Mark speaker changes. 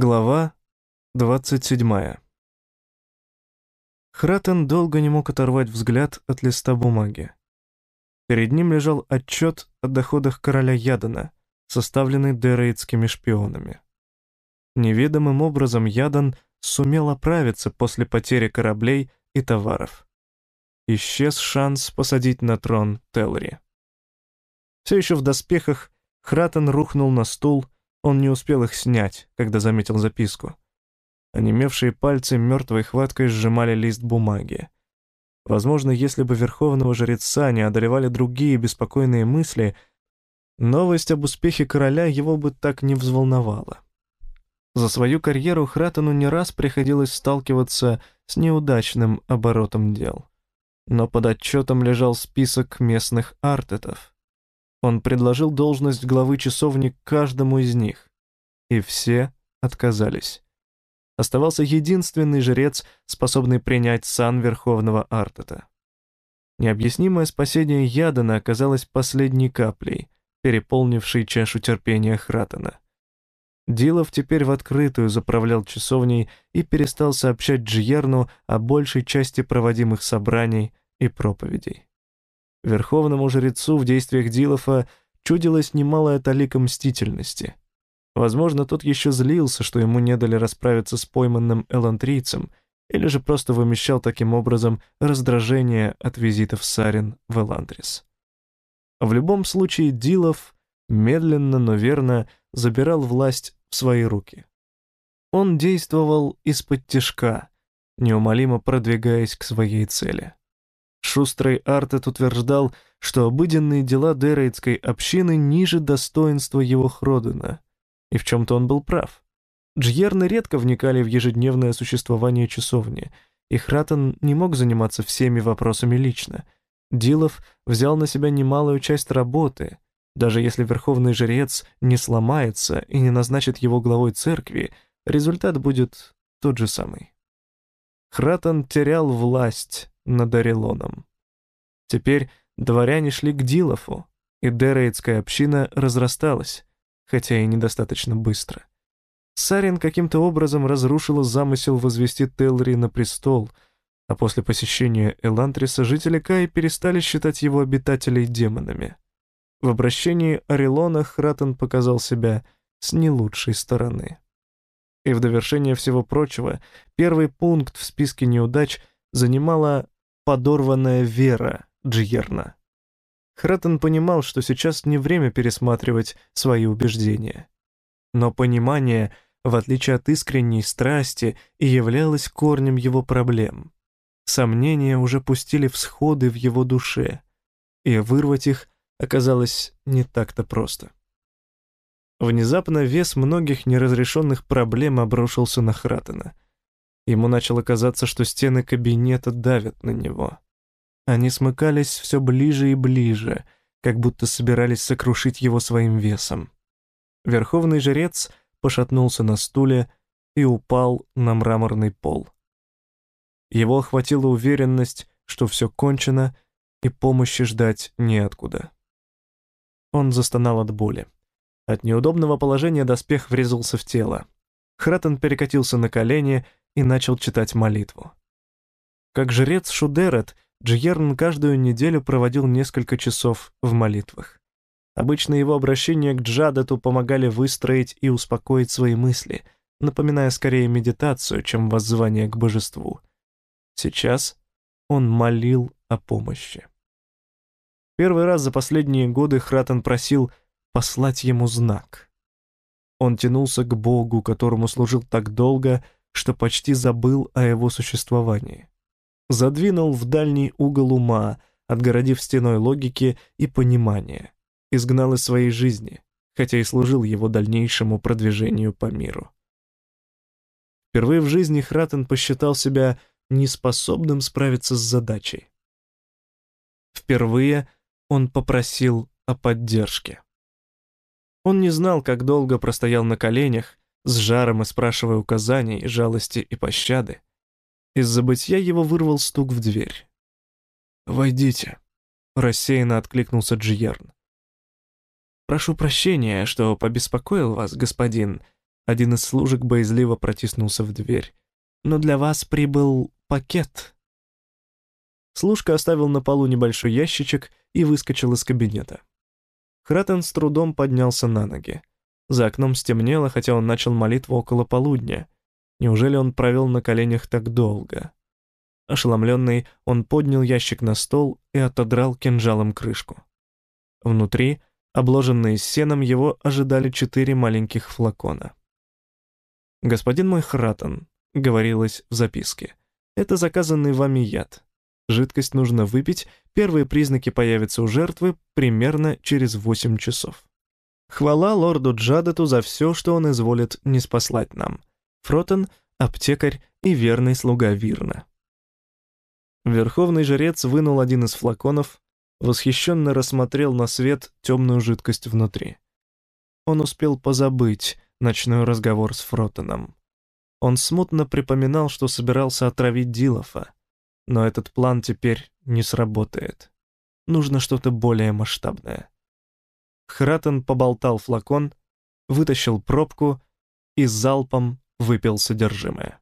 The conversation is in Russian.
Speaker 1: Глава 27. Хратен долго не мог оторвать взгляд от листа бумаги. Перед ним лежал отчет о доходах короля Ядана, составленный дерейтскими шпионами. Неведомым образом Ядан сумел оправиться после потери кораблей и товаров. Исчез шанс посадить на трон Телри. Все еще в доспехах Хратен рухнул на стул, он не успел их снять, когда заметил записку. Онемевшие пальцы мертвой хваткой сжимали лист бумаги. Возможно, если бы верховного жреца не одолевали другие беспокойные мысли, новость об успехе короля его бы так не взволновала. За свою карьеру Хратену не раз приходилось сталкиваться с неудачным оборотом дел. Но под отчетом лежал список местных артетов. Он предложил должность главы часовни каждому из них, и все отказались. Оставался единственный жрец, способный принять сан Верховного Артета. Необъяснимое спасение Ядана оказалось последней каплей, переполнившей чашу терпения Хратена. Дилов теперь в открытую заправлял часовней и перестал сообщать Джиерну о большей части проводимых собраний и проповедей. Верховному жрецу в действиях Дилофа чудилась немалая талика мстительности. Возможно, тот еще злился, что ему не дали расправиться с пойманным элантрийцем, или же просто вымещал таким образом раздражение от визитов Сарин в Элантрис. В любом случае, Дилов медленно, но верно забирал власть в свои руки. Он действовал из-под тяжка, неумолимо продвигаясь к своей цели. Шустрый Артет утверждал, что обыденные дела Дерейтской общины ниже достоинства его Хродена. И в чем-то он был прав. Джьерны редко вникали в ежедневное существование часовни, и Хратен не мог заниматься всеми вопросами лично. Дилов взял на себя немалую часть работы. Даже если верховный жрец не сломается и не назначит его главой церкви, результат будет тот же самый. Хратен терял власть, над Орелоном. Теперь дворяне шли к Дилофу, и Дерейтская община разрасталась, хотя и недостаточно быстро. Сарин каким-то образом разрушила замысел возвести Телри на престол, а после посещения Элантриса жители Каи перестали считать его обитателей демонами. В обращении Орелона Хратен показал себя с не лучшей стороны. И в довершение всего прочего, первый пункт в списке неудач занимала подорванная вера Джиерна. Хратен понимал, что сейчас не время пересматривать свои убеждения. Но понимание, в отличие от искренней страсти, и являлось корнем его проблем. Сомнения уже пустили всходы в его душе, и вырвать их оказалось не так-то просто. Внезапно вес многих неразрешенных проблем обрушился на Хратена — Ему начало казаться, что стены кабинета давят на него. Они смыкались все ближе и ближе, как будто собирались сокрушить его своим весом. Верховный жрец пошатнулся на стуле и упал на мраморный пол. Его охватила уверенность, что все кончено и помощи ждать неоткуда. Он застонал от боли. От неудобного положения доспех врезался в тело. Хратен перекатился на колени и начал читать молитву. Как жрец Шудерет, Джиерн каждую неделю проводил несколько часов в молитвах. Обычно его обращения к Джадету помогали выстроить и успокоить свои мысли, напоминая скорее медитацию, чем воззвание к божеству. Сейчас он молил о помощи. Первый раз за последние годы Хратен просил послать ему знак. Он тянулся к Богу, которому служил так долго — что почти забыл о его существовании. Задвинул в дальний угол ума, отгородив стеной логики и понимания. Изгнал из своей жизни, хотя и служил его дальнейшему продвижению по миру. Впервые в жизни Хратен посчитал себя неспособным справиться с задачей. Впервые он попросил о поддержке. Он не знал, как долго простоял на коленях, с жаром и спрашивая указаний, жалости и пощады. Из забытья его вырвал стук в дверь. «Войдите», — рассеянно откликнулся Джиерн. «Прошу прощения, что побеспокоил вас, господин. Один из служек боязливо протиснулся в дверь. «Но для вас прибыл пакет». Служка оставил на полу небольшой ящичек и выскочил из кабинета. Хратен с трудом поднялся на ноги. За окном стемнело, хотя он начал молитву около полудня. Неужели он провел на коленях так долго? Ошеломленный, он поднял ящик на стол и отодрал кинжалом крышку. Внутри, обложенные сеном, его ожидали четыре маленьких флакона. «Господин мой Хратен», — говорилось в записке, — «это заказанный вами яд. Жидкость нужно выпить, первые признаки появятся у жертвы примерно через 8 часов. Хвала лорду Джадету за все, что он изволит не спаслать нам. Фротен, аптекарь и верный слуга Вирна. Верховный жрец вынул один из флаконов, восхищенно рассмотрел на свет темную жидкость внутри. Он успел позабыть ночной разговор с Фротеном. Он смутно припоминал, что собирался отравить Дилофа, но этот план теперь не сработает. Нужно что-то более масштабное. Хратен поболтал флакон, вытащил пробку и залпом выпил содержимое.